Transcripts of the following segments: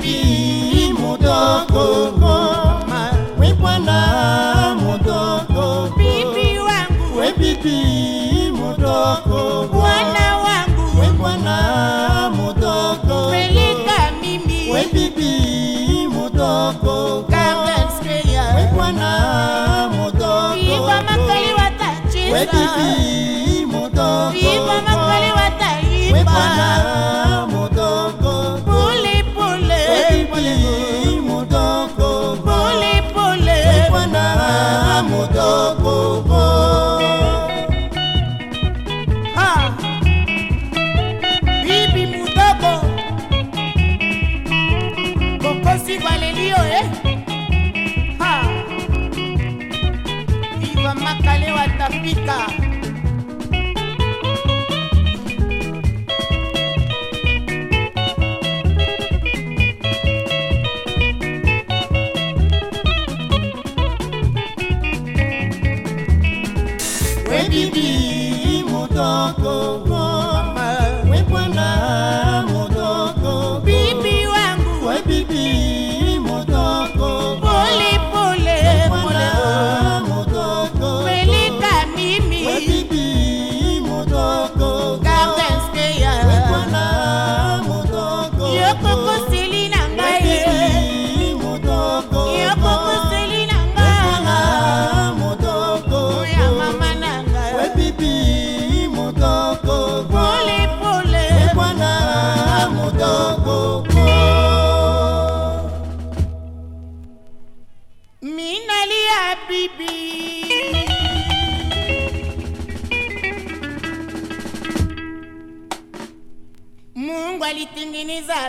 Bibi mudogoko, we bwana mudogoko, bibi wangu, we bibi mudogoko, bwana wangu, we bwana mudogoko, peleka mimi, we bibi mudogoko, kaka Australia, we bwana mudogoko, iba makali watacheza, we bibi Áfíríkà. Wébìbì ìmúdógó.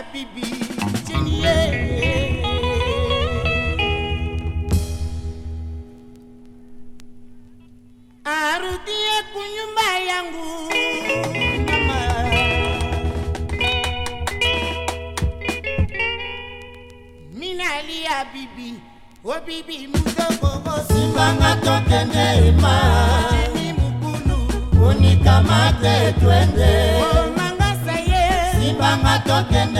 ya bibi tieni ye arudie kunyumba yangu mama minali ya bibi o bibi mutokoko simbanga tokende ma jeni mukulu onikamate twende oh, banga tokende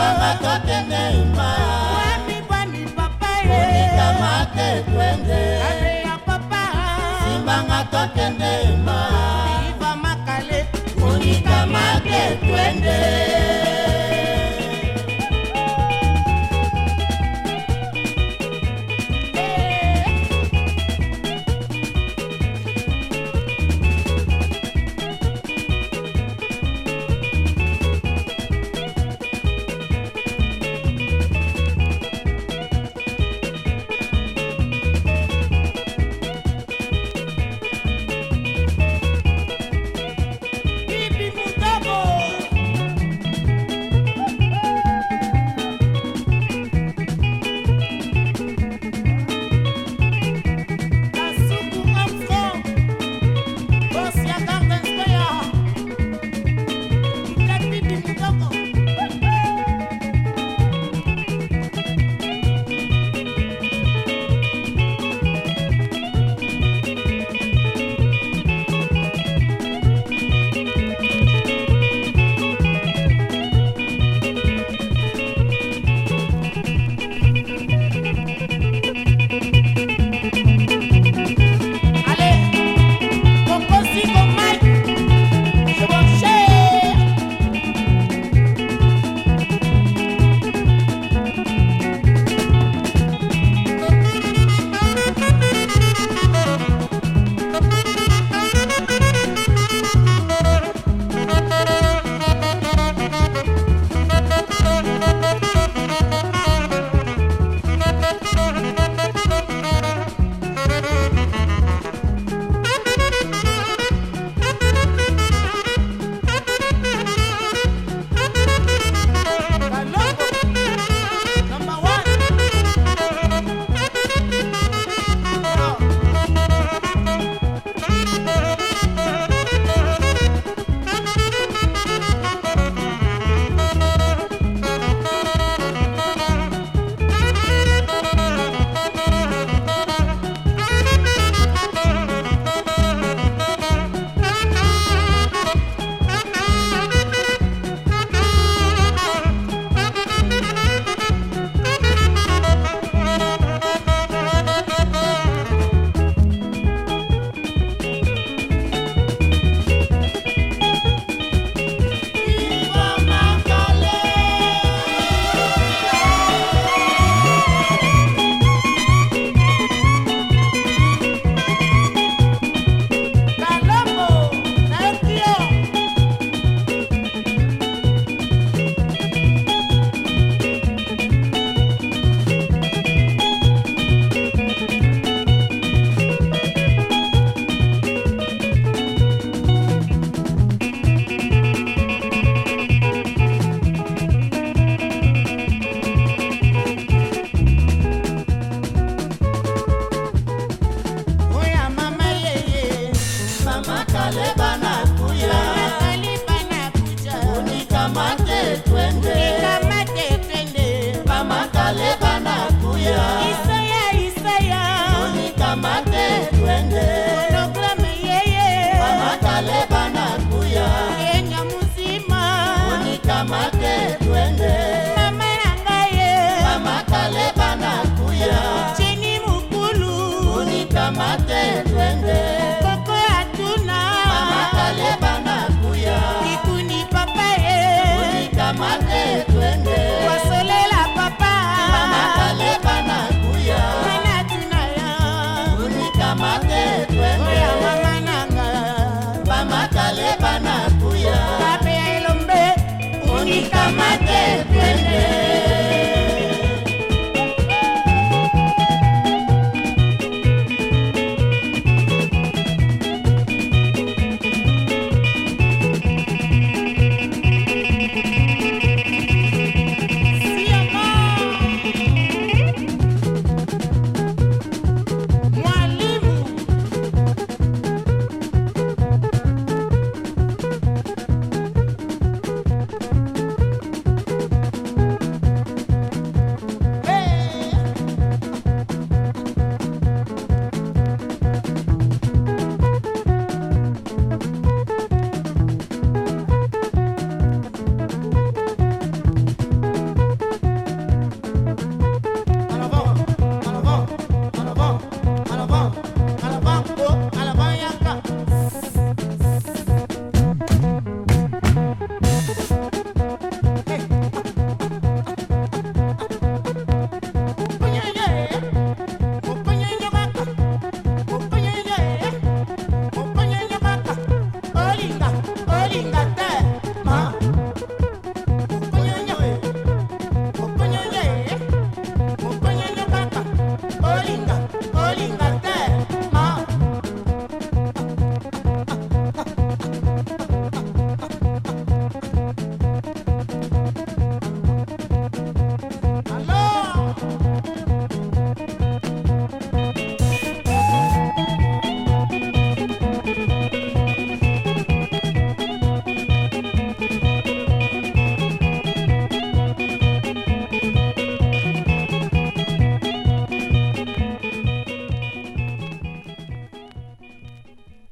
mama tokende ima wapi bwani papa ye unikamate twende ape ya papa simbanga tokende ima